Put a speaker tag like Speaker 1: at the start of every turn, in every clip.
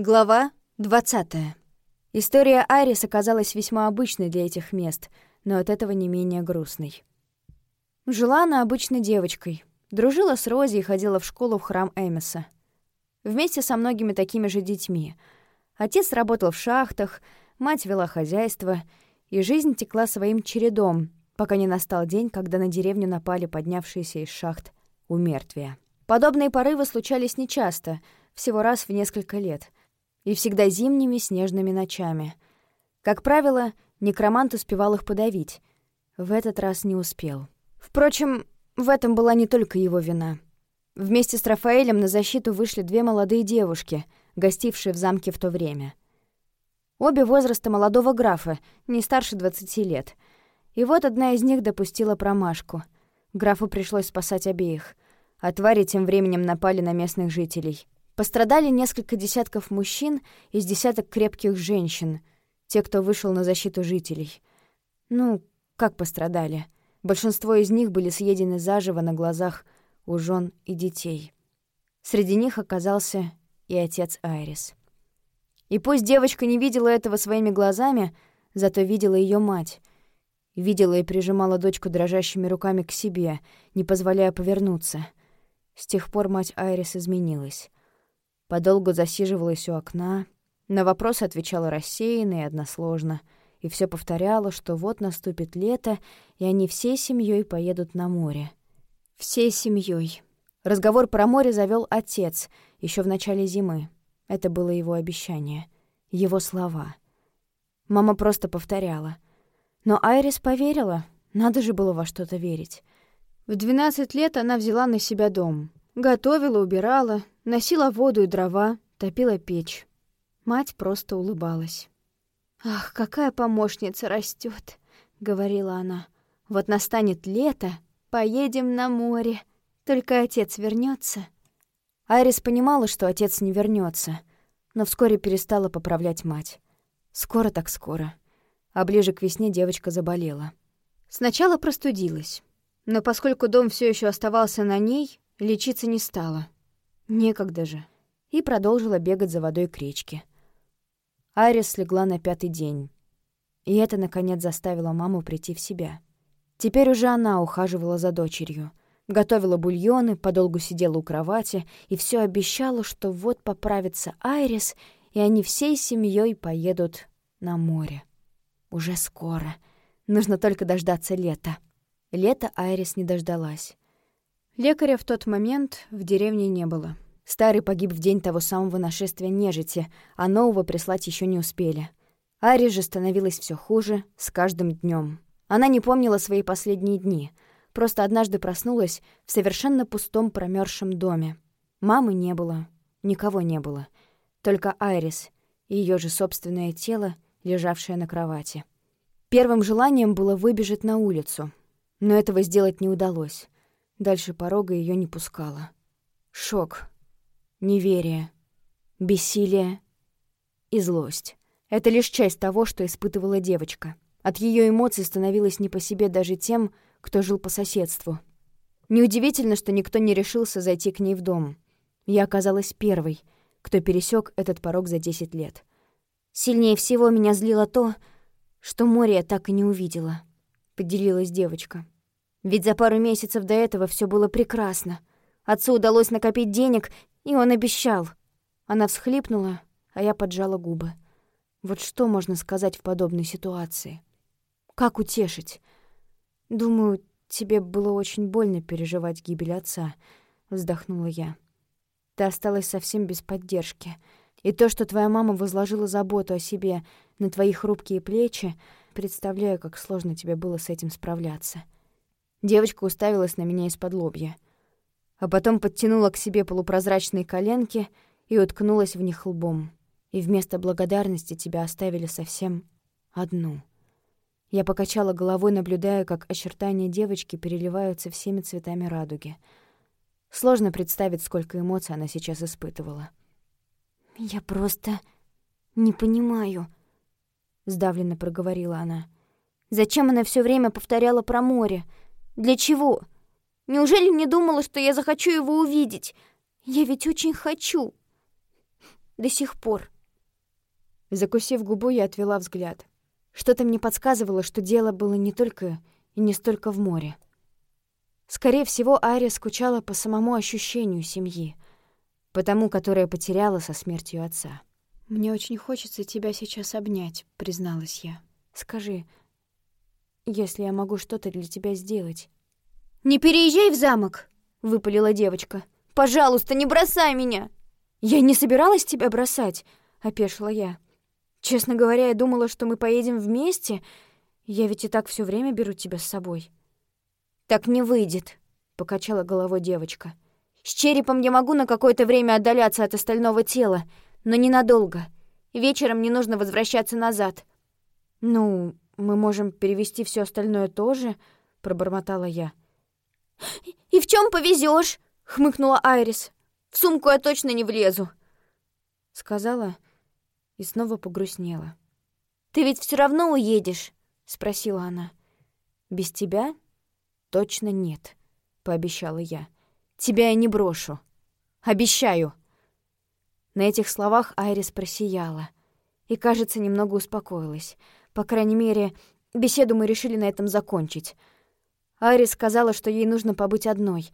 Speaker 1: Глава 20. История Айрис оказалась весьма обычной для этих мест, но от этого не менее грустной. Жила она обычной девочкой. Дружила с Рози и ходила в школу в храм Эмиса. Вместе со многими такими же детьми. Отец работал в шахтах, мать вела хозяйство, и жизнь текла своим чередом, пока не настал день, когда на деревню напали поднявшиеся из шахт умертвия. Подобные порывы случались нечасто, всего раз в несколько лет — и всегда зимними снежными ночами. Как правило, некромант успевал их подавить. В этот раз не успел. Впрочем, в этом была не только его вина. Вместе с Рафаэлем на защиту вышли две молодые девушки, гостившие в замке в то время. Обе возраста молодого графа, не старше 20 лет. И вот одна из них допустила промашку. Графу пришлось спасать обеих. А твари тем временем напали на местных жителей — Пострадали несколько десятков мужчин из десяток крепких женщин, те, кто вышел на защиту жителей. Ну, как пострадали? Большинство из них были съедены заживо на глазах у жен и детей. Среди них оказался и отец Айрис. И пусть девочка не видела этого своими глазами, зато видела ее мать. Видела и прижимала дочку дрожащими руками к себе, не позволяя повернуться. С тех пор мать Айрис изменилась подолгу засиживалась у окна, на вопросы отвечала рассеянно и односложно, и все повторяла, что вот наступит лето, и они всей семьей поедут на море. Всей семьей. Разговор про море завел отец еще в начале зимы. Это было его обещание, его слова. Мама просто повторяла. Но Айрис поверила, надо же было во что-то верить. В 12 лет она взяла на себя дом. Готовила, убирала, Носила воду и дрова, топила печь. Мать просто улыбалась. «Ах, какая помощница растет, говорила она. «Вот настанет лето, поедем на море. Только отец вернется. Айрис понимала, что отец не вернется, но вскоре перестала поправлять мать. Скоро так скоро. А ближе к весне девочка заболела. Сначала простудилась, но поскольку дом все еще оставался на ней, лечиться не стала. Некогда же. И продолжила бегать за водой к речке. Айрис слегла на пятый день. И это, наконец, заставило маму прийти в себя. Теперь уже она ухаживала за дочерью. Готовила бульоны, подолгу сидела у кровати и все обещала, что вот поправится Айрис, и они всей семьей поедут на море. Уже скоро. Нужно только дождаться лета. Лета Айрис не дождалась. Лекаря в тот момент в деревне не было. Старый погиб в день того самого нашествия нежити, а нового прислать еще не успели. Ари же становилось все хуже с каждым днем. Она не помнила свои последние дни, просто однажды проснулась в совершенно пустом промерзшем доме. Мамы не было, никого не было. Только Айрис и ее же собственное тело, лежавшее на кровати. Первым желанием было выбежать на улицу, но этого сделать не удалось. Дальше порога ее не пускала. Шок, неверие, бессилие и злость. Это лишь часть того, что испытывала девочка. От ее эмоций становилось не по себе даже тем, кто жил по соседству. Неудивительно, что никто не решился зайти к ней в дом. Я оказалась первой, кто пересек этот порог за 10 лет. Сильнее всего меня злило то, что море я так и не увидела, поделилась девочка. Ведь за пару месяцев до этого все было прекрасно. Отцу удалось накопить денег, и он обещал. Она всхлипнула, а я поджала губы. Вот что можно сказать в подобной ситуации? Как утешить? Думаю, тебе было очень больно переживать гибель отца, вздохнула я. Ты осталась совсем без поддержки. И то, что твоя мама возложила заботу о себе на твои хрупкие плечи, представляю, как сложно тебе было с этим справляться. Девочка уставилась на меня из-под лобья. А потом подтянула к себе полупрозрачные коленки и уткнулась в них лбом. И вместо благодарности тебя оставили совсем одну. Я покачала головой, наблюдая, как очертания девочки переливаются всеми цветами радуги. Сложно представить, сколько эмоций она сейчас испытывала. «Я просто не понимаю», — сдавленно проговорила она. «Зачем она все время повторяла про море? Для чего? Неужели не думала, что я захочу его увидеть? Я ведь очень хочу. До сих пор». Закусив губу, я отвела взгляд. Что-то мне подсказывало, что дело было не только и не столько в море. Скорее всего, Ария скучала по самому ощущению семьи, по тому, которое потеряла со смертью отца. «Мне очень хочется тебя сейчас обнять», — призналась я. «Скажи, если я могу что-то для тебя сделать...» «Не переезжай в замок!» — выпалила девочка. «Пожалуйста, не бросай меня!» «Я не собиралась тебя бросать», — опешила я. «Честно говоря, я думала, что мы поедем вместе. Я ведь и так все время беру тебя с собой». «Так не выйдет», — покачала головой девочка. «С черепом я могу на какое-то время отдаляться от остального тела, но ненадолго. Вечером мне нужно возвращаться назад». «Ну, мы можем перевести все остальное тоже», — пробормотала я. «И в чем повезешь? хмыкнула Айрис. «В сумку я точно не влезу», — сказала и снова погрустнела. «Ты ведь все равно уедешь?» — спросила она. «Без тебя?» «Точно нет», — пообещала я. «Тебя я не брошу. Обещаю». На этих словах Айрис просияла и, кажется, немного успокоилась. По крайней мере, беседу мы решили на этом закончить. Айрис сказала, что ей нужно побыть одной.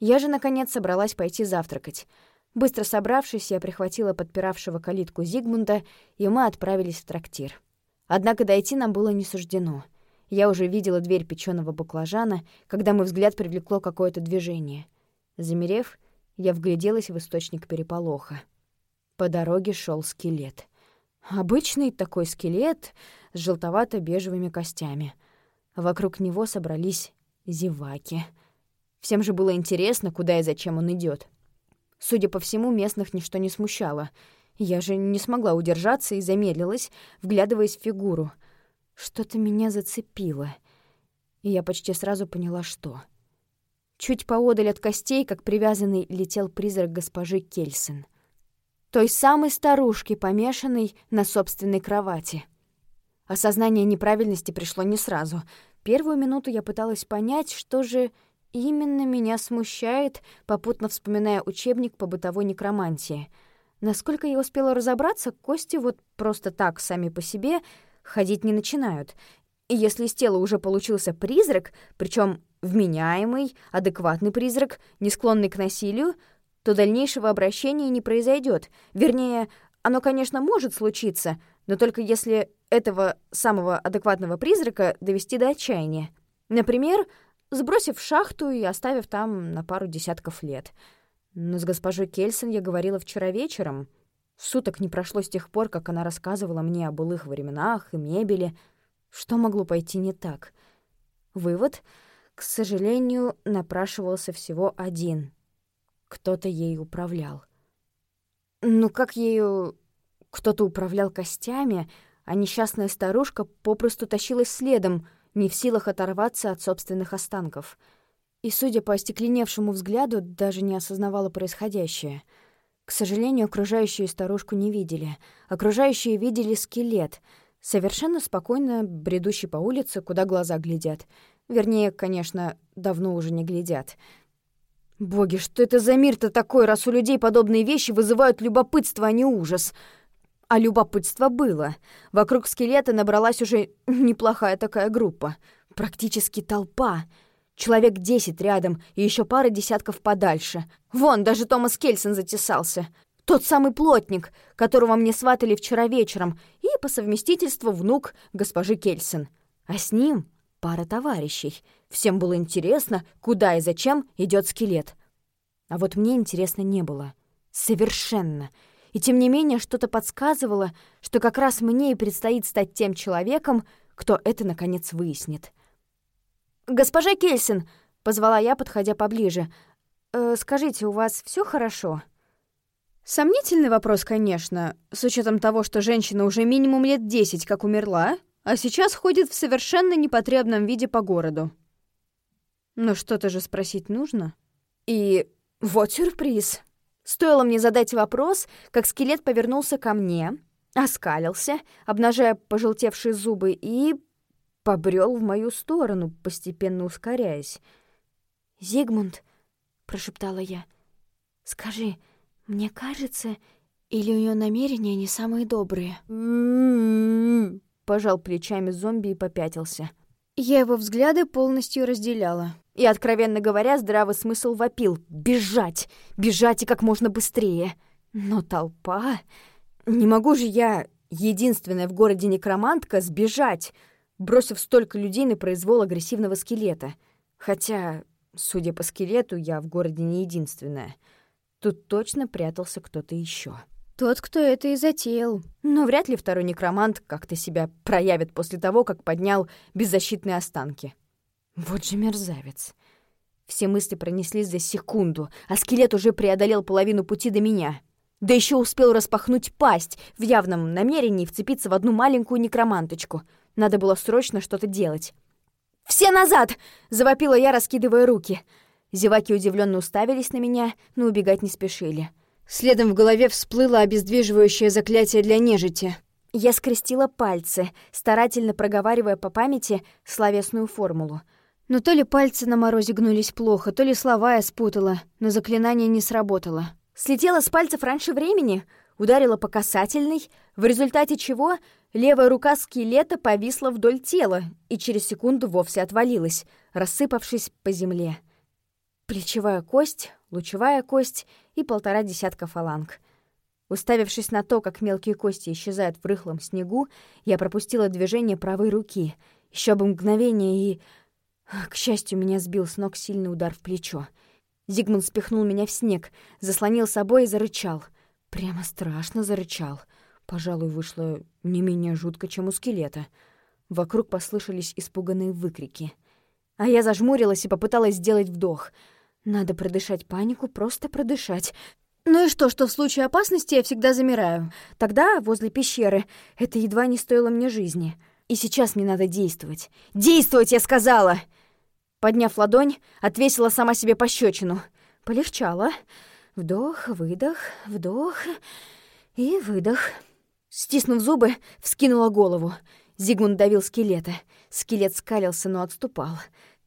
Speaker 1: Я же, наконец, собралась пойти завтракать. Быстро собравшись, я прихватила подпиравшего калитку Зигмунда, и мы отправились в трактир. Однако дойти нам было не суждено. Я уже видела дверь печёного баклажана, когда мой взгляд привлекло какое-то движение. Замерев, я вгляделась в источник переполоха. По дороге шел скелет. Обычный такой скелет с желтовато-бежевыми костями. Вокруг него собрались зеваки. Всем же было интересно, куда и зачем он идет. Судя по всему, местных ничто не смущало. Я же не смогла удержаться и замедлилась, вглядываясь в фигуру — что-то меня зацепило, и я почти сразу поняла, что. Чуть поодаль от костей, как привязанный, летел призрак госпожи Кельсен. Той самой старушки, помешанной на собственной кровати. Осознание неправильности пришло не сразу. Первую минуту я пыталась понять, что же именно меня смущает, попутно вспоминая учебник по бытовой некромантии. Насколько я успела разобраться, кости вот просто так, сами по себе — ходить не начинают. И если из тела уже получился призрак, причем вменяемый, адекватный призрак, не склонный к насилию, то дальнейшего обращения не произойдет. Вернее, оно, конечно, может случиться, но только если этого самого адекватного призрака довести до отчаяния. Например, сбросив в шахту и оставив там на пару десятков лет. Но с госпожой Кельсон я говорила вчера вечером — Суток не прошло с тех пор, как она рассказывала мне о былых временах и мебели. Что могло пойти не так? Вывод, к сожалению, напрашивался всего один. Кто-то ей управлял. Ну как ею кто-то управлял костями, а несчастная старушка попросту тащилась следом, не в силах оторваться от собственных останков. И, судя по остекленевшему взгляду, даже не осознавала происходящее — к сожалению, окружающие старушку не видели. Окружающие видели скелет, совершенно спокойно бредущий по улице, куда глаза глядят. Вернее, конечно, давно уже не глядят. Боги, что это за мир-то такой, раз у людей подобные вещи вызывают любопытство, а не ужас? А любопытство было. Вокруг скелета набралась уже неплохая такая группа. Практически толпа — Человек десять рядом и еще пара десятков подальше. Вон, даже Томас Кельсон затесался. Тот самый плотник, которого мне сватали вчера вечером, и по совместительству внук госпожи Кельсон. А с ним пара товарищей. Всем было интересно, куда и зачем идет скелет. А вот мне интересно не было. Совершенно. И тем не менее что-то подсказывало, что как раз мне и предстоит стать тем человеком, кто это наконец выяснит. «Госпожа Кельсин!» — позвала я, подходя поближе. «Э, «Скажите, у вас все хорошо?» Сомнительный вопрос, конечно, с учетом того, что женщина уже минимум лет десять как умерла, а сейчас ходит в совершенно непотребном виде по городу. Но что-то же спросить нужно. И вот сюрприз. Стоило мне задать вопрос, как скелет повернулся ко мне, оскалился, обнажая пожелтевшие зубы, и побрел в мою сторону, постепенно ускоряясь. «Зигмунд», — прошептала я, — «скажи, мне кажется, Или у нее намерения не самые добрые?
Speaker 2: Пожал плечами зомби и попятился.
Speaker 1: Я его взгляды полностью разделяла.
Speaker 2: И, откровенно говоря, здравый смысл вопил. Бежать! Бежать и как можно быстрее! Но толпа... Не могу же я, единственная в городе некромантка, сбежать, бросив столько людей на произвол агрессивного скелета. Хотя, судя по скелету, я в городе не единственная. Тут точно прятался кто-то еще.
Speaker 1: Тот, кто это и затеял.
Speaker 2: Но вряд ли второй некромант как-то себя проявит после того, как поднял беззащитные останки. Вот же мерзавец. Все мысли пронеслись за секунду, а скелет уже преодолел половину пути до меня. Да еще успел распахнуть пасть в явном намерении вцепиться в одну маленькую некроманточку. Надо было срочно что-то делать. «Все назад!» — завопила я, раскидывая руки. Зеваки удивленно уставились на меня, но убегать не спешили. Следом в голове всплыло обездвиживающее заклятие для нежити. Я скрестила пальцы, старательно проговаривая по памяти словесную формулу. Но то ли пальцы на морозе гнулись плохо, то ли слова я спутала, но заклинание не сработало. Слетело с пальцев раньше времени, ударила по касательной, в результате чего левая рука скелета повисла вдоль тела и через секунду вовсе отвалилась, рассыпавшись по земле. Плечевая кость, лучевая кость и полтора десятка фаланг. Уставившись на то, как мелкие кости исчезают в рыхлом снегу, я пропустила движение правой руки. Еще бы мгновение и... К счастью, меня сбил с ног сильный удар в плечо. Зигмунд спихнул меня в снег, заслонил собой и зарычал. Прямо страшно зарычал. Пожалуй, вышло не менее жутко, чем у скелета. Вокруг послышались испуганные выкрики. А я зажмурилась и попыталась сделать вдох. Надо продышать панику, просто продышать. Ну и что, что в случае опасности я всегда замираю. Тогда, возле пещеры, это едва не стоило мне жизни. И сейчас мне надо действовать. Действовать, я сказала! Подняв ладонь, отвесила сама себе пощечину. Полегчало. Вдох, выдох, вдох и выдох. Стиснув зубы, вскинула голову. Зигмунд давил скелета. Скелет скалился, но отступал.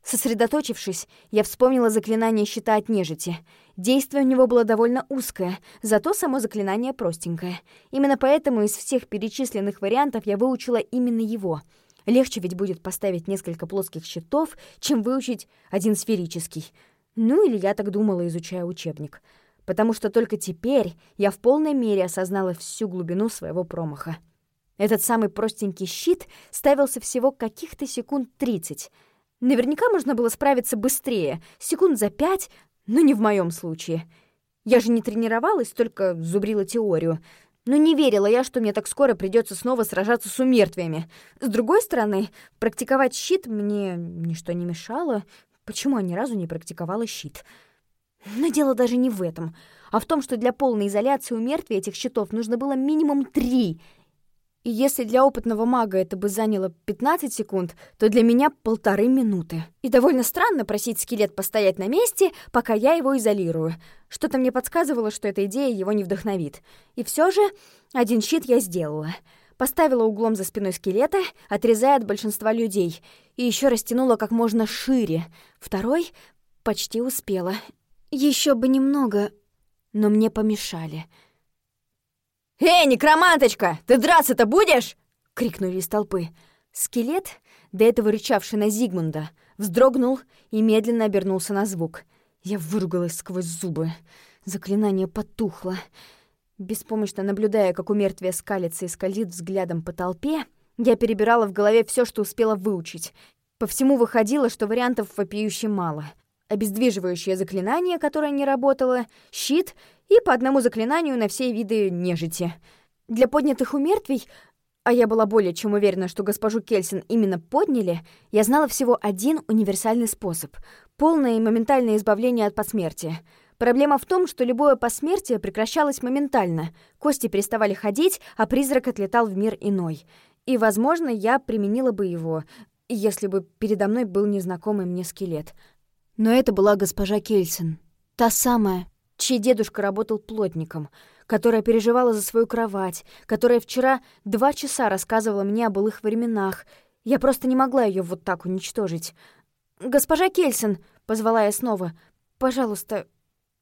Speaker 2: Сосредоточившись, я вспомнила заклинание щита от нежити. Действие у него было довольно узкое, зато само заклинание простенькое. Именно поэтому из всех перечисленных вариантов я выучила именно его — Легче ведь будет поставить несколько плоских щитов, чем выучить один сферический. Ну или я так думала, изучая учебник. Потому что только теперь я в полной мере осознала всю глубину своего промаха. Этот самый простенький щит ставился всего каких-то секунд 30. Наверняка можно было справиться быстрее, секунд за пять, но не в моем случае. Я же не тренировалась, только зубрила теорию — но не верила я, что мне так скоро придется снова сражаться с умертвиями. С другой стороны, практиковать щит мне ничто не мешало. Почему я ни разу не практиковала щит? Но дело даже не в этом, а в том, что для полной изоляции у мертвия этих щитов нужно было минимум три — и если для опытного мага это бы заняло 15 секунд, то для меня полторы минуты. И довольно странно просить скелет постоять на месте, пока я его изолирую. Что-то мне подсказывало, что эта идея его не вдохновит. И все же один щит я сделала. Поставила углом за спиной скелета, отрезая от большинства людей, и еще растянула как можно шире. Второй почти успела. Еще бы немного, но мне помешали — «Эй, некроманточка, ты драться-то будешь?» — крикнули из толпы. Скелет, до этого рычавший на Зигмунда, вздрогнул и медленно обернулся на звук. Я выругалась сквозь зубы. Заклинание потухло. Беспомощно наблюдая, как у мертвия скалится и скользит взглядом по толпе, я перебирала в голове все, что успела выучить. По всему выходило, что вариантов вопиюще мало. Обездвиживающее заклинание, которое не работало, щит и по одному заклинанию на все виды нежити. Для поднятых умертвий, а я была более чем уверена, что госпожу Кельсин именно подняли, я знала всего один универсальный способ — полное и моментальное избавление от посмертия. Проблема в том, что любое посмертие прекращалось моментально, кости переставали ходить, а призрак отлетал в мир иной. И, возможно, я применила бы его, если бы передо мной был незнакомый мне скелет. Но это была госпожа Кельсин, та самая, чей дедушка работал плотником, которая переживала за свою кровать, которая вчера два часа рассказывала мне о былых временах. Я просто не могла ее вот так уничтожить. «Госпожа Кельсон!» — позвала я снова. «Пожалуйста,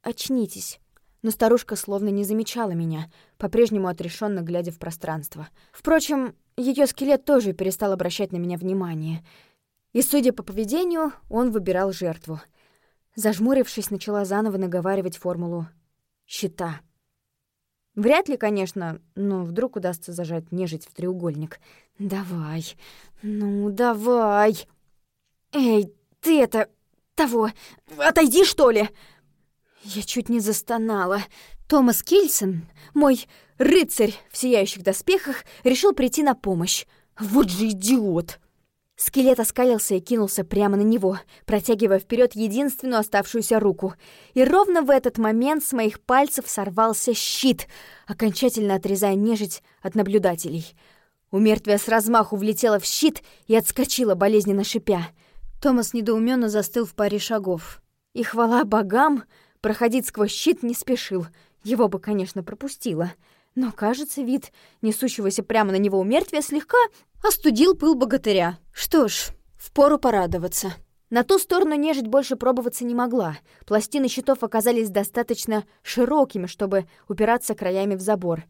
Speaker 2: очнитесь». но старушка словно не замечала меня, по-прежнему отрешенно глядя в пространство. Впрочем, ее скелет тоже перестал обращать на меня внимание. И, судя по поведению, он выбирал жертву. Зажмурившись, начала заново наговаривать формулу «щита». Вряд ли, конечно, но вдруг удастся зажать нежить в треугольник. «Давай, ну давай!» «Эй, ты это... того... отойди, что ли!» Я чуть не застонала. Томас Кильсон, мой рыцарь в сияющих доспехах, решил прийти на помощь. Вот же идиот! Скелет оскалился и кинулся прямо на него, протягивая вперед единственную оставшуюся руку. И ровно в этот момент с моих пальцев сорвался щит, окончательно отрезая нежить от наблюдателей. У мертвия с размаху влетела в щит и отскочила, болезненно шипя. Томас недоуменно застыл в паре шагов. И хвала богам, Проходить сквозь щит не спешил. Его бы, конечно, пропустило. Но, кажется, вид несущегося прямо на него умертвия слегка остудил пыл богатыря. Что ж, впору порадоваться. На ту сторону нежить больше пробоваться не могла. Пластины щитов оказались достаточно широкими, чтобы упираться краями в забор.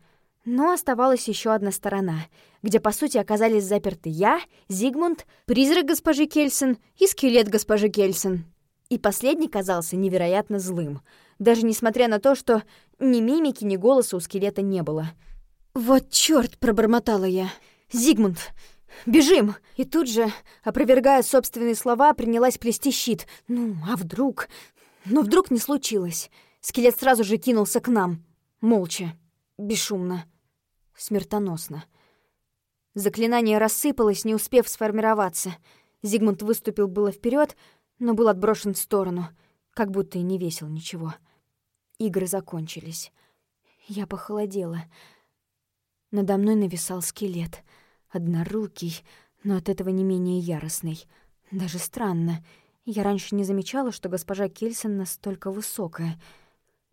Speaker 2: Но оставалась еще одна сторона, где, по сути, оказались заперты я, Зигмунд, призрак госпожи Кельсон и скелет госпожи Кельсон. И последний казался невероятно злым, даже несмотря на то, что ни мимики, ни голоса у скелета не было. «Вот чёрт!» — пробормотала я. «Зигмунд, бежим!» И тут же, опровергая собственные слова, принялась плести щит. «Ну, а вдруг?» Но вдруг не случилось. Скелет сразу же кинулся к нам. Молча, бесшумно, смертоносно. Заклинание рассыпалось, не успев сформироваться. Зигмунд выступил было вперед, но был отброшен в сторону, как будто и не весил ничего. Игры закончились. Я похолодела. Надо мной нависал скелет. Однорукий, но от этого не менее яростный. Даже странно. Я раньше не замечала, что госпожа Кельсон настолько высокая.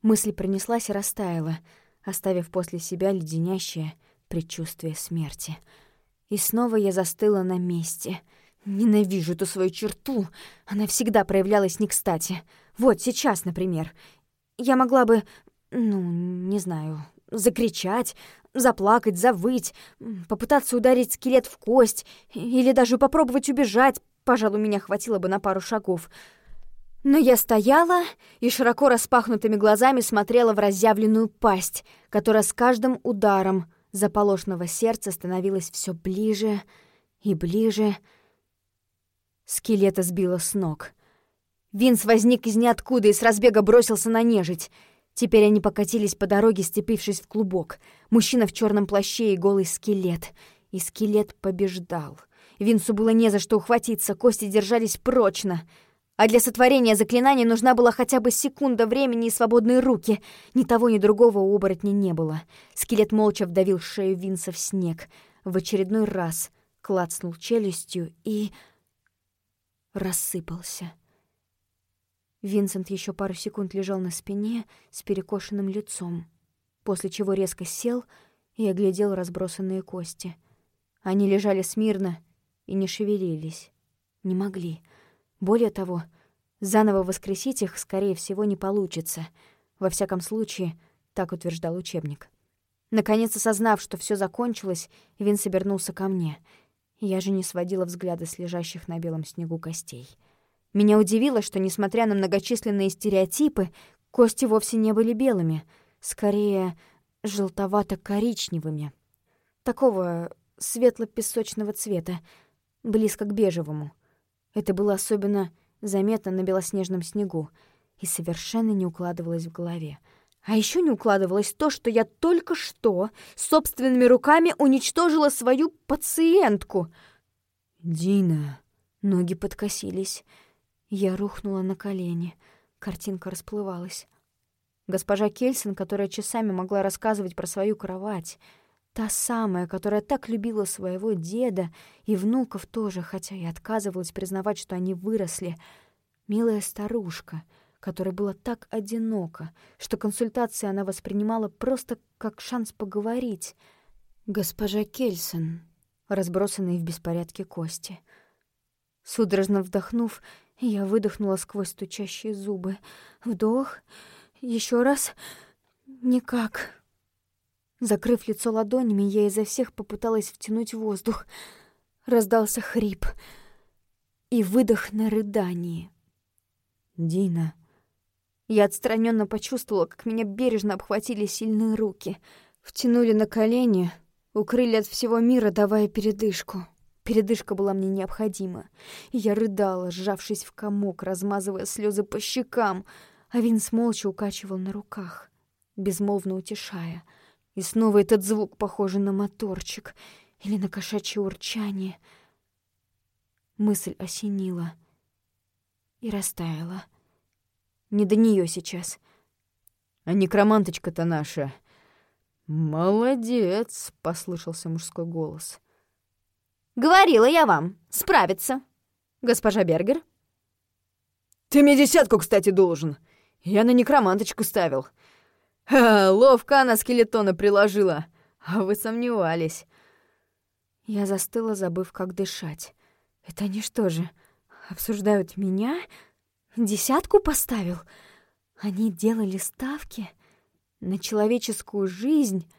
Speaker 2: Мысль пронеслась и растаяла, оставив после себя леденящее предчувствие смерти. И снова я застыла на месте — Ненавижу эту свою черту. Она всегда проявлялась не кстати. Вот сейчас, например. Я могла бы, ну, не знаю, закричать, заплакать, завыть, попытаться ударить скелет в кость или даже попробовать убежать. Пожалуй, меня хватило бы на пару шагов. Но я стояла и широко распахнутыми глазами смотрела в разъявленную пасть, которая с каждым ударом заполошного сердца становилась все ближе и ближе, Скелета сбила с ног. Винс возник из ниоткуда и с разбега бросился на нежить. Теперь они покатились по дороге, степившись в клубок. Мужчина в черном плаще и голый скелет. И скелет побеждал. Винсу было не за что ухватиться, кости держались прочно. А для сотворения заклинания нужна была хотя бы секунда времени и свободные руки. Ни того, ни другого у оборотня не было. Скелет молча вдавил шею Винса в снег. В очередной раз клацнул челюстью и рассыпался. Винсент еще пару секунд лежал на спине с перекошенным лицом, после чего резко сел и оглядел разбросанные кости. Они лежали смирно и не шевелились. Не могли. Более того, заново воскресить их, скорее всего, не получится. Во всяком случае, так утверждал учебник. Наконец, осознав, что все закончилось, Винс обернулся ко мне — я же не сводила взгляда с лежащих на белом снегу костей. Меня удивило, что, несмотря на многочисленные стереотипы, кости вовсе не были белыми, скорее желтовато-коричневыми. Такого светло-песочного цвета, близко к бежевому. Это было особенно заметно на белоснежном снегу и совершенно не укладывалось в голове — а еще не укладывалось то, что я только что собственными руками уничтожила свою пациентку. «Дина...» Ноги подкосились. Я рухнула на колени. Картинка расплывалась. Госпожа Кельсон, которая часами могла рассказывать про свою кровать, та самая, которая так любила своего деда и внуков тоже, хотя и отказывалась признавать, что они выросли, милая старушка — которой было так одиноко, что консультации она воспринимала просто как шанс поговорить. Госпожа Кельсон, разбросанные в беспорядке кости. Судорожно вдохнув, я выдохнула сквозь стучащие зубы. Вдох, еще раз.
Speaker 1: Никак. Закрыв лицо ладонями, я изо всех попыталась втянуть воздух. Раздался хрип и выдох на рыдании.
Speaker 2: «Дина...»
Speaker 1: Я отстраненно почувствовала, как меня бережно обхватили сильные руки, втянули на колени, укрыли от всего мира, давая передышку. Передышка была мне необходима, я рыдала, сжавшись в комок, размазывая слезы по щекам, а Винс молча укачивал на руках, безмолвно утешая. И снова этот звук, похожий на моторчик или на кошачье урчание. Мысль осенила и растаяла. Не до нее сейчас.
Speaker 2: А некроманточка-то наша. Молодец, послышался мужской голос.
Speaker 1: Говорила я вам, справится. Госпожа Бергер?
Speaker 2: Ты мне десятку, кстати, должен. Я на некроманточку ставил. Ха, ловко она скелетона приложила. А вы сомневались.
Speaker 1: Я застыла, забыв, как дышать. Это они что же, обсуждают меня? Десятку поставил? Они делали ставки на человеческую жизнь,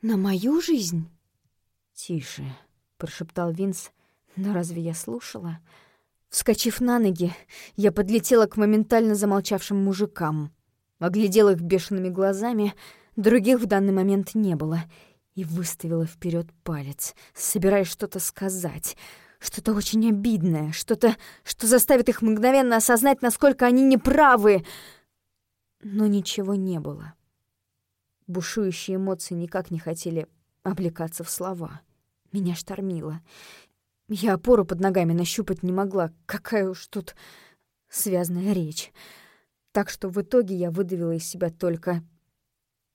Speaker 1: на мою жизнь?
Speaker 2: Тише, прошептал Винс. Но разве я слушала?
Speaker 1: Вскочив на ноги, я подлетела к моментально замолчавшим мужикам. Оглядела их бешеными глазами, других в данный момент не было, и выставила вперед палец, собираясь что-то сказать — что-то очень обидное, что-то, что заставит их мгновенно осознать, насколько они неправы. Но ничего не было. Бушующие эмоции никак не хотели облекаться в слова. Меня штормило. Я опору под ногами нащупать не могла. Какая уж тут связная речь. Так что в итоге я выдавила из себя только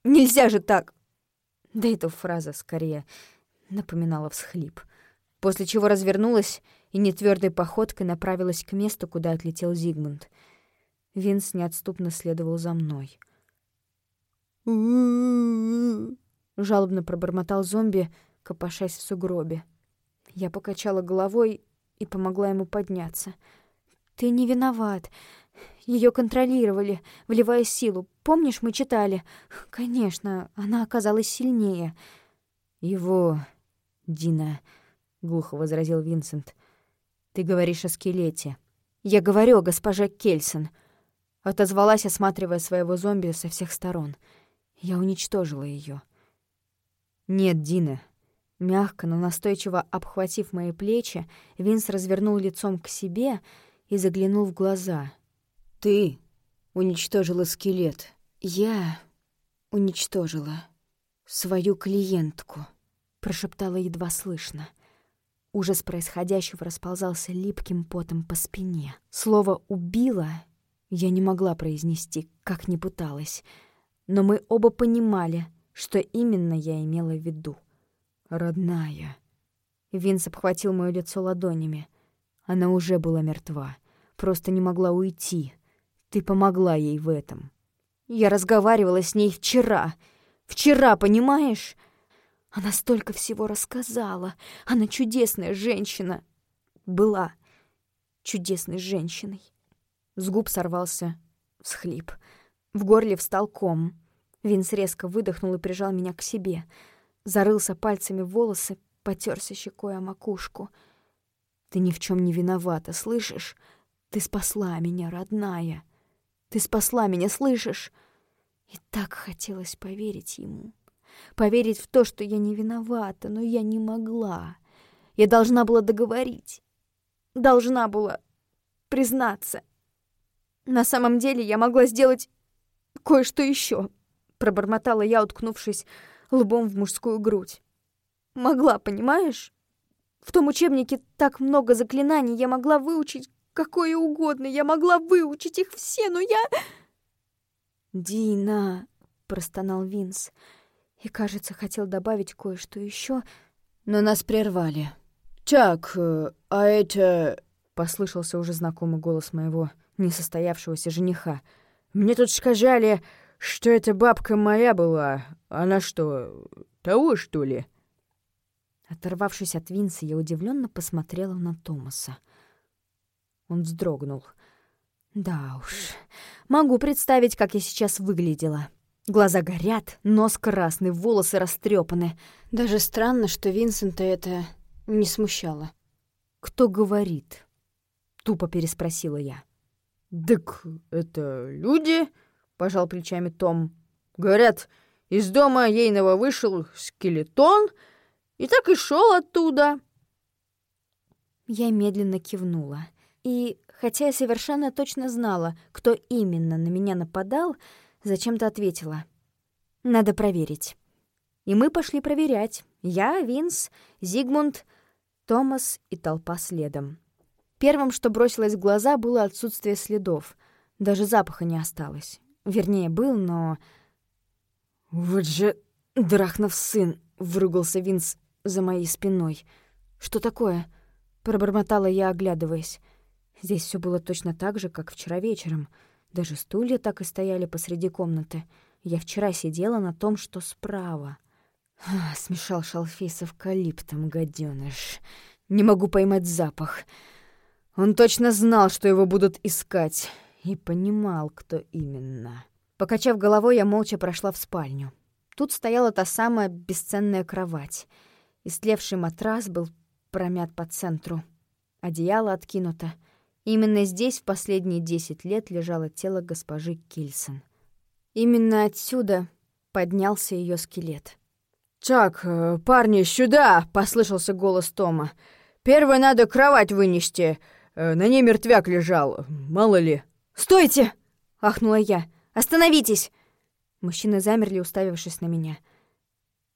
Speaker 1: «Нельзя же так!» Да эта фраза скорее напоминала всхлип после чего развернулась и нетвёрдой походкой направилась к месту, куда отлетел Зигмунд. Винс неотступно следовал за мной. Жалобно пробормотал зомби, копошась в сугробе. Я покачала головой и помогла ему подняться. «Ты не виноват. Ее контролировали, вливая силу. Помнишь, мы читали? Конечно, она оказалась сильнее».
Speaker 2: «Его, Дина...» — глухо возразил Винсент. «Ты говоришь о скелете».
Speaker 1: «Я говорю о госпоже Кельсон», — отозвалась, осматривая своего зомби со всех сторон. Я уничтожила ее.
Speaker 2: «Нет, Дина».
Speaker 1: Мягко, но настойчиво обхватив мои плечи, Винс развернул лицом к себе и заглянул в глаза.
Speaker 2: «Ты уничтожила скелет».
Speaker 1: «Я уничтожила свою клиентку», — прошептала едва слышно. Ужас происходящего расползался липким потом по спине. Слово «убила» я не могла произнести, как ни пыталась. Но мы оба понимали, что именно я имела в виду.
Speaker 2: «Родная».
Speaker 1: Винс обхватил моё лицо ладонями. Она уже была мертва, просто не могла уйти. Ты помогла ей в этом. Я разговаривала с ней вчера. Вчера, понимаешь? Она столько всего рассказала. Она чудесная женщина. Была чудесной женщиной. С губ сорвался всхлип. В горле встал ком. Винс резко выдохнул и прижал меня к себе. Зарылся пальцами в волосы, потерся щекой о макушку. «Ты ни в чем не виновата, слышишь? Ты спасла меня, родная. Ты спасла меня, слышишь?» И так хотелось поверить ему поверить в то, что я не виновата, но я не могла. Я должна была договорить. Должна была признаться. На самом деле я могла сделать кое-что еще, пробормотала я, уткнувшись лбом в мужскую грудь. Могла, понимаешь? В том учебнике так много заклинаний, я могла выучить какое угодно, я могла выучить их все, но я... «Дина!» — простонал Винс — и, кажется, хотел добавить кое-что еще, но нас прервали.
Speaker 2: «Так, э, а это...»
Speaker 1: — послышался уже знакомый голос моего несостоявшегося жениха.
Speaker 2: «Мне тут сказали, что эта бабка моя была. Она что, того, что ли?»
Speaker 1: Оторвавшись от Винса, я удивленно посмотрела на Томаса. Он вздрогнул. «Да уж, могу представить, как я сейчас выглядела».
Speaker 2: Глаза горят, нос красный, волосы растрепаны.
Speaker 1: Даже странно, что Винсента это не смущало.
Speaker 2: «Кто говорит?» — тупо переспросила я.
Speaker 3: «Так это люди?» — пожал плечами Том. «Говорят, из дома ейного вышел скелетон и так и шел оттуда».
Speaker 1: Я медленно кивнула. И, хотя я совершенно точно знала, кто именно на меня нападал, зачем-то ответила. «Надо проверить». И мы пошли проверять. Я, Винс, Зигмунд, Томас и толпа следом. Первым, что бросилось в глаза, было отсутствие следов. Даже запаха не осталось. Вернее, был, но...
Speaker 2: «Вот же Драхнов сын!» — выругался Винс за моей спиной. «Что такое?» — пробормотала я, оглядываясь. Здесь все было точно так же, как вчера вечером. Даже стулья так и стояли посреди комнаты. Я вчера сидела на том, что справа. А, смешал шалфей с эвкалиптом, гаденыш. Не могу поймать запах. Он точно знал, что его будут искать. И понимал, кто именно. Покачав головой, я молча прошла в спальню. Тут стояла та самая бесценная кровать. Истлевший матрас был промят по центру. Одеяло откинуто — Именно здесь в последние десять лет лежало тело госпожи Кильсон. Именно отсюда поднялся ее скелет.
Speaker 3: «Так, э, парни, сюда!» — послышался голос Тома. «Первое надо кровать вынести. Э, на ней мертвяк лежал. Мало ли».
Speaker 2: «Стойте!» — ахнула я. «Остановитесь!» Мужчины замерли, уставившись на меня.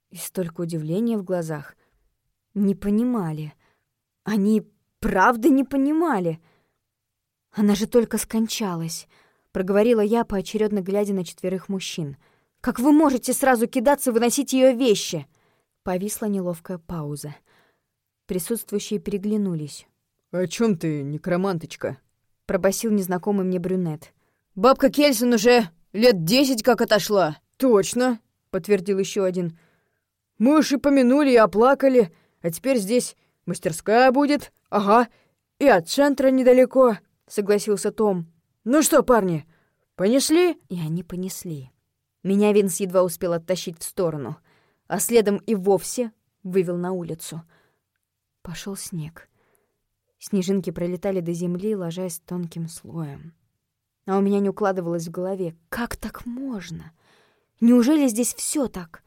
Speaker 2: И столько удивления в глазах. Не понимали. Они правда не понимали. «Она же только скончалась», — проговорила я, поочередно глядя на четверых мужчин. «Как вы можете сразу кидаться и выносить ее вещи?» Повисла неловкая пауза. Присутствующие переглянулись.
Speaker 3: «О чем ты, некроманточка?»
Speaker 2: — пробасил незнакомый мне брюнет.
Speaker 3: «Бабка Кельсон уже лет десять как отошла». «Точно», — подтвердил еще один. «Мы уж и помянули, и оплакали, а теперь здесь мастерская будет, ага, и от центра недалеко». — согласился Том. «Ну что, парни, понесли?»
Speaker 2: И они понесли. Меня Винс едва успел оттащить в сторону, а следом и вовсе вывел на улицу. Пошел снег. Снежинки пролетали до земли, ложась тонким слоем. А у меня не укладывалось в голове, как так можно? Неужели здесь все так?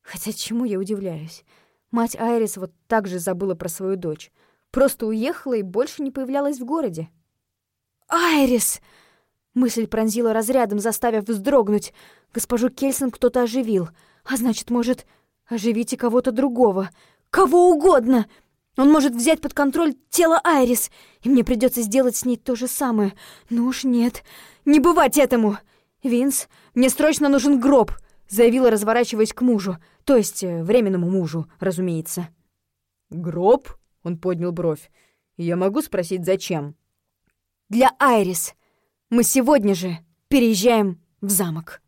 Speaker 2: Хотя чему я удивляюсь? Мать Айрис вот так же забыла про свою дочь. Просто уехала и больше не появлялась в городе. «Айрис!» Мысль пронзила разрядом, заставив вздрогнуть. Госпожу Кельсон кто-то оживил. А значит, может, оживить и кого-то другого. Кого угодно! Он может взять под контроль тело Айрис, и мне придется сделать с ней то же самое. Ну уж нет, не бывать этому! Винс, мне срочно нужен гроб, заявила, разворачиваясь к мужу. То есть, э, временному мужу, разумеется.
Speaker 3: «Гроб?» — он поднял бровь. «Я могу спросить, зачем?»
Speaker 2: для Айрис. Мы сегодня же переезжаем в замок.